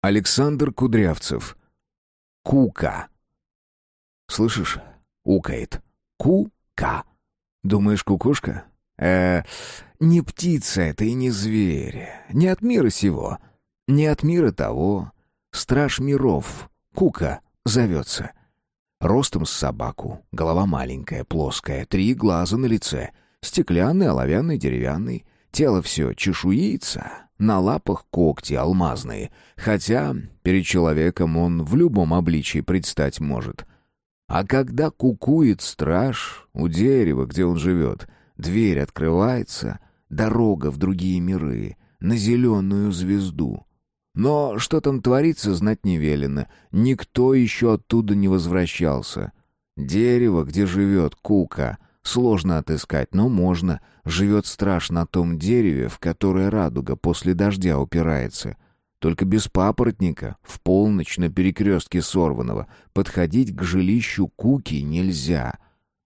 Александр Кудрявцев. Кука. Слышишь? Укает. Ку-ка. Думаешь, кукушка? Э, не птица это и не зверь. Не от мира сего. Не от мира того. Страж миров. Кука зовется. Ростом с собаку. Голова маленькая, плоская. Три глаза на лице. Стеклянный, оловянный, деревянный. Тело все чешуится. На лапах когти алмазные. Хотя перед человеком он в любом обличии предстать может. А когда кукует страж у дерева, где он живет, дверь открывается, дорога в другие миры, на зеленую звезду. Но что там творится, знать не велено. Никто еще оттуда не возвращался. Дерево, где живет Кука, сложно отыскать, но можно. Живет страж на том дереве, в которое радуга после дождя упирается. Только без папоротника, в полночь на перекрестке сорванного, подходить к жилищу Куки нельзя.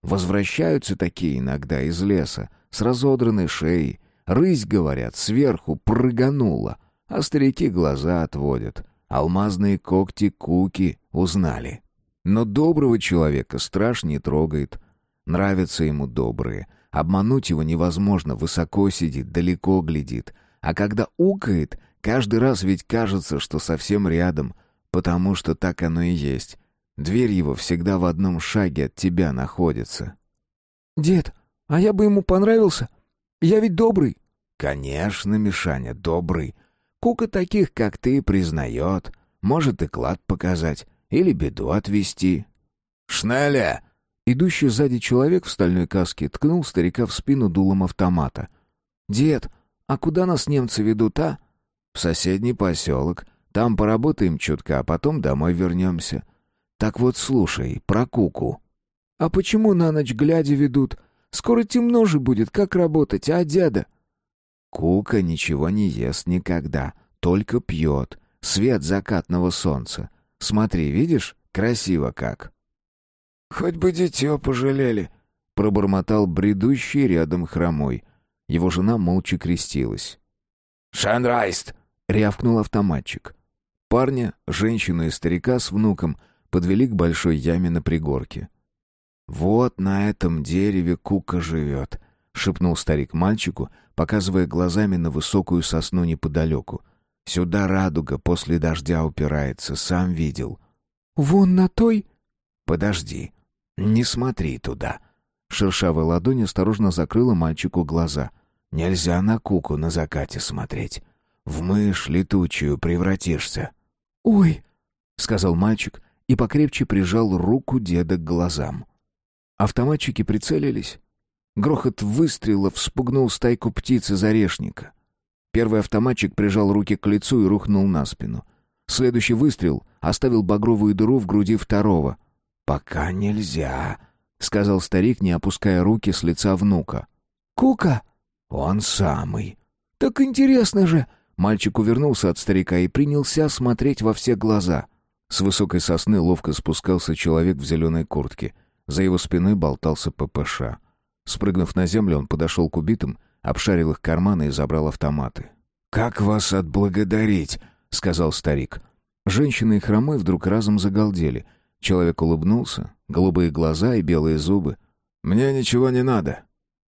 Возвращаются такие иногда из леса, с разодранной шеей. Рысь, говорят, сверху прыганула — а старики глаза отводят. Алмазные когти Куки узнали. Но доброго человека страж не трогает. Нравятся ему добрые. Обмануть его невозможно, высоко сидит, далеко глядит. А когда укает, каждый раз ведь кажется, что совсем рядом, потому что так оно и есть. Дверь его всегда в одном шаге от тебя находится. «Дед, а я бы ему понравился? Я ведь добрый». «Конечно, Мишаня, добрый. Кука таких, как ты, признает. Может и клад показать, или беду отвести. «Шнеля!» Идущий сзади человек в стальной каске ткнул старика в спину дулом автомата. «Дед, а куда нас немцы ведут, а?» «В соседний поселок. Там поработаем чутка, а потом домой вернемся. Так вот, слушай, про Куку». «А почему на ночь глядя ведут? Скоро темно же будет, как работать, а, дяда?» Кука ничего не ест никогда, только пьет. Свет закатного солнца. Смотри, видишь, красиво как. «Хоть бы дитё пожалели», — пробормотал бредущий рядом хромой. Его жена молча крестилась. «Шанрайст!» — рявкнул автоматчик. Парня, женщину и старика с внуком подвели к большой яме на пригорке. «Вот на этом дереве Кука живет», — шепнул старик мальчику, показывая глазами на высокую сосну неподалеку. «Сюда радуга после дождя упирается, сам видел». «Вон на той?» «Подожди, не смотри туда». Шершавая ладонь осторожно закрыла мальчику глаза. «Нельзя на куку на закате смотреть. В мышь летучую превратишься». «Ой!» — сказал мальчик и покрепче прижал руку деда к глазам. Автоматчики прицелились, Грохот выстрела вспугнул стайку птиц из орешника. Первый автоматчик прижал руки к лицу и рухнул на спину. Следующий выстрел оставил багровую дыру в груди второго. «Пока нельзя», — сказал старик, не опуская руки с лица внука. «Кука?» «Он самый». «Так интересно же!» Мальчик увернулся от старика и принялся смотреть во все глаза. С высокой сосны ловко спускался человек в зеленой куртке. За его спиной болтался ППШ. Спрыгнув на землю, он подошел к убитым, обшарил их карманы и забрал автоматы. «Как вас отблагодарить?» — сказал старик. Женщина и хромой вдруг разом загалдели. Человек улыбнулся, голубые глаза и белые зубы. «Мне ничего не надо».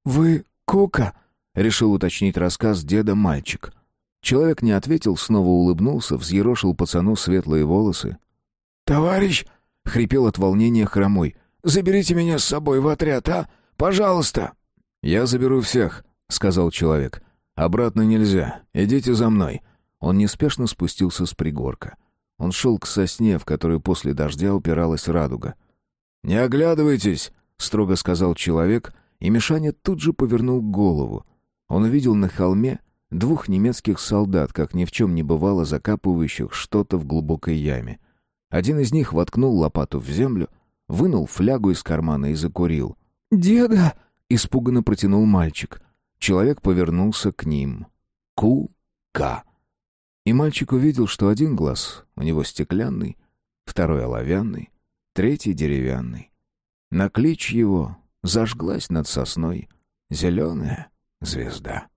«Вы Кука?» — решил уточнить рассказ деда мальчик. Человек не ответил, снова улыбнулся, взъерошил пацану светлые волосы. «Товарищ!» — хрипел от волнения хромой. «Заберите меня с собой в отряд, а? Пожалуйста!» «Я заберу всех», — сказал человек. «Обратно нельзя. Идите за мной». Он неспешно спустился с пригорка. Он шел к сосне, в которой после дождя упиралась радуга. «Не оглядывайтесь», — строго сказал человек, и Мишаня тут же повернул голову. Он увидел на холме двух немецких солдат, как ни в чем не бывало, закапывающих что-то в глубокой яме. Один из них воткнул лопату в землю, вынул флягу из кармана и закурил — «Деда!» — испуганно протянул мальчик. Человек повернулся к ним. Ку-ка. И мальчик увидел, что один глаз у него стеклянный, второй оловянный, третий деревянный. На клич его зажглась над сосной зеленая звезда.